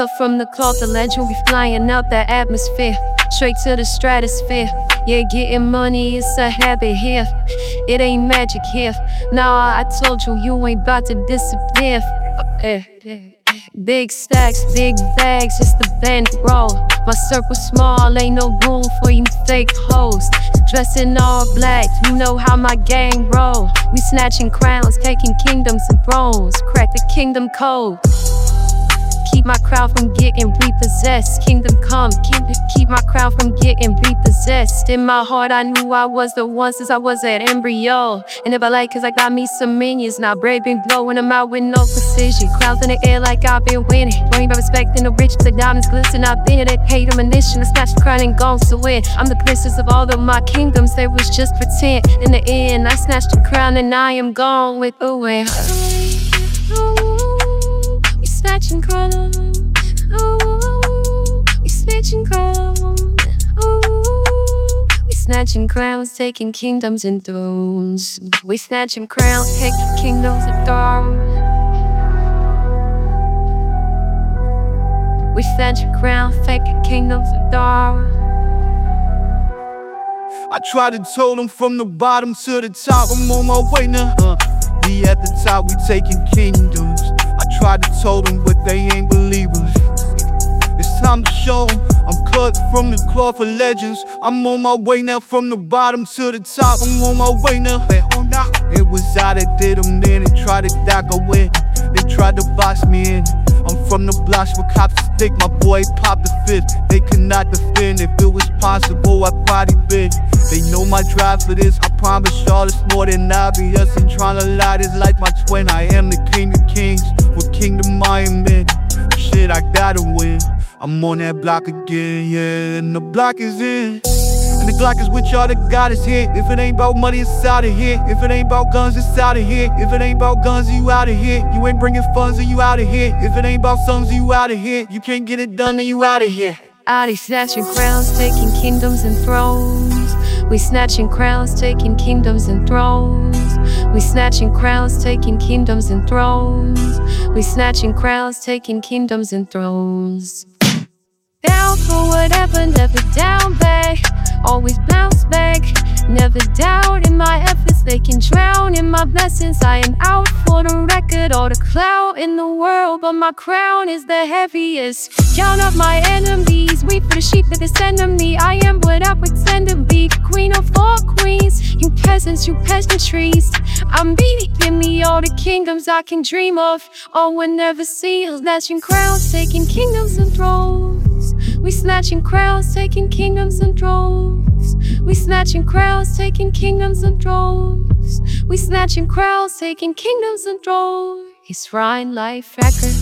Cut from the cloth, the legend be flying out the atmosphere. Straight to the stratosphere. Yeah, getting money is a habit here. It ain't magic here. Nah, I told you, you ain't about to disappear. Eh. Big stacks, big bags, it's the bankroll. My circle small, ain't no room for you fake hoes. Dressed in all black, you know how my gang roll. We snatching crowns, taking kingdoms and thrones. Crack the kingdom code keep my crowd from getting repossessed. Kingdom come, keep, keep my crowd from getting repossessed. In my heart, I knew I was the one since I was at embryo. And if I like, cause I got me some minions. Now, brave been blowing them out with no precision. Crowds in the air like I've been winning. Worrying about respecting the rich, the diamonds glisten. I've been it, hate ammunition. I snatched the crown and gone to win. I'm the princess of all of my kingdoms, they was just pretend. In the end, I snatched the crown and I am gone with. We snatching crowns. Oh, we snatching crowns. Oh, we snatching crowns, taking kingdoms and thrones. We snatching crowns, taking kingdoms and thrones. We snatching crowns, taking kingdoms and thrones. I tried to tell them from the bottom to the top, I'm on my way now. Uh, we at the top, we taking kingdoms. Tried to tell them, but they ain't believers. It's time to show them. I'm cut from the cloth of legends. I'm on my way now, from the bottom to the top. I'm on my way now. It was I that did them then and tried to dock away. They tried to box me in. From the blocks where cops stick. My boy popped the fifth. They could not defend. If it was possible, I'd probably been. They know my drive for this. I promise y'all it's more than obvious. And trying to lie this like my twin. I am the king of kings. With kingdom I am in. Shit, I gotta win. I'm on that block again, yeah. And the block is in. And the Glock is with y'all, the God is here. If it ain't about money, it's out of here. If it ain't about guns, it's out of here. If it ain't about guns, you out of here. You ain't bringing funds, then you out of here. If it ain't about sons, you out of here. You can't get it done, then you out of here. Of snatching crowns, taking kingdoms and thrones. We snatching crowns, taking kingdoms and thrones. We snatching crowns, taking kingdoms and thrones. We snatching crowns, taking kingdoms and thrones. Down for whatever, never down back. Never doubt in my efforts, they can drown in my blessings. I am out for the record, all the clout in the world, but my crown is the heaviest. Count up my enemies, weep for the sheep that descend on me. I am what I pretend to be, queen of all queens. You peasants, you peasantries. I'm beating, me all the kingdoms I can dream of. All will never see, snatching crowns, taking kingdoms and thrones. We snatching crowns, taking kingdoms and thrones. We snatching crowns, taking kingdoms and thrones. We snatching crowns, taking kingdoms and thrones. He's frying life record.